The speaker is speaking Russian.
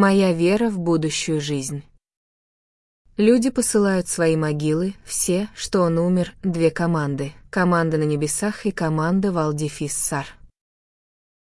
Моя вера в будущую жизнь. Люди посылают свои могилы, все, что он умер, две команды. Команда на небесах и команда Валдифиссар.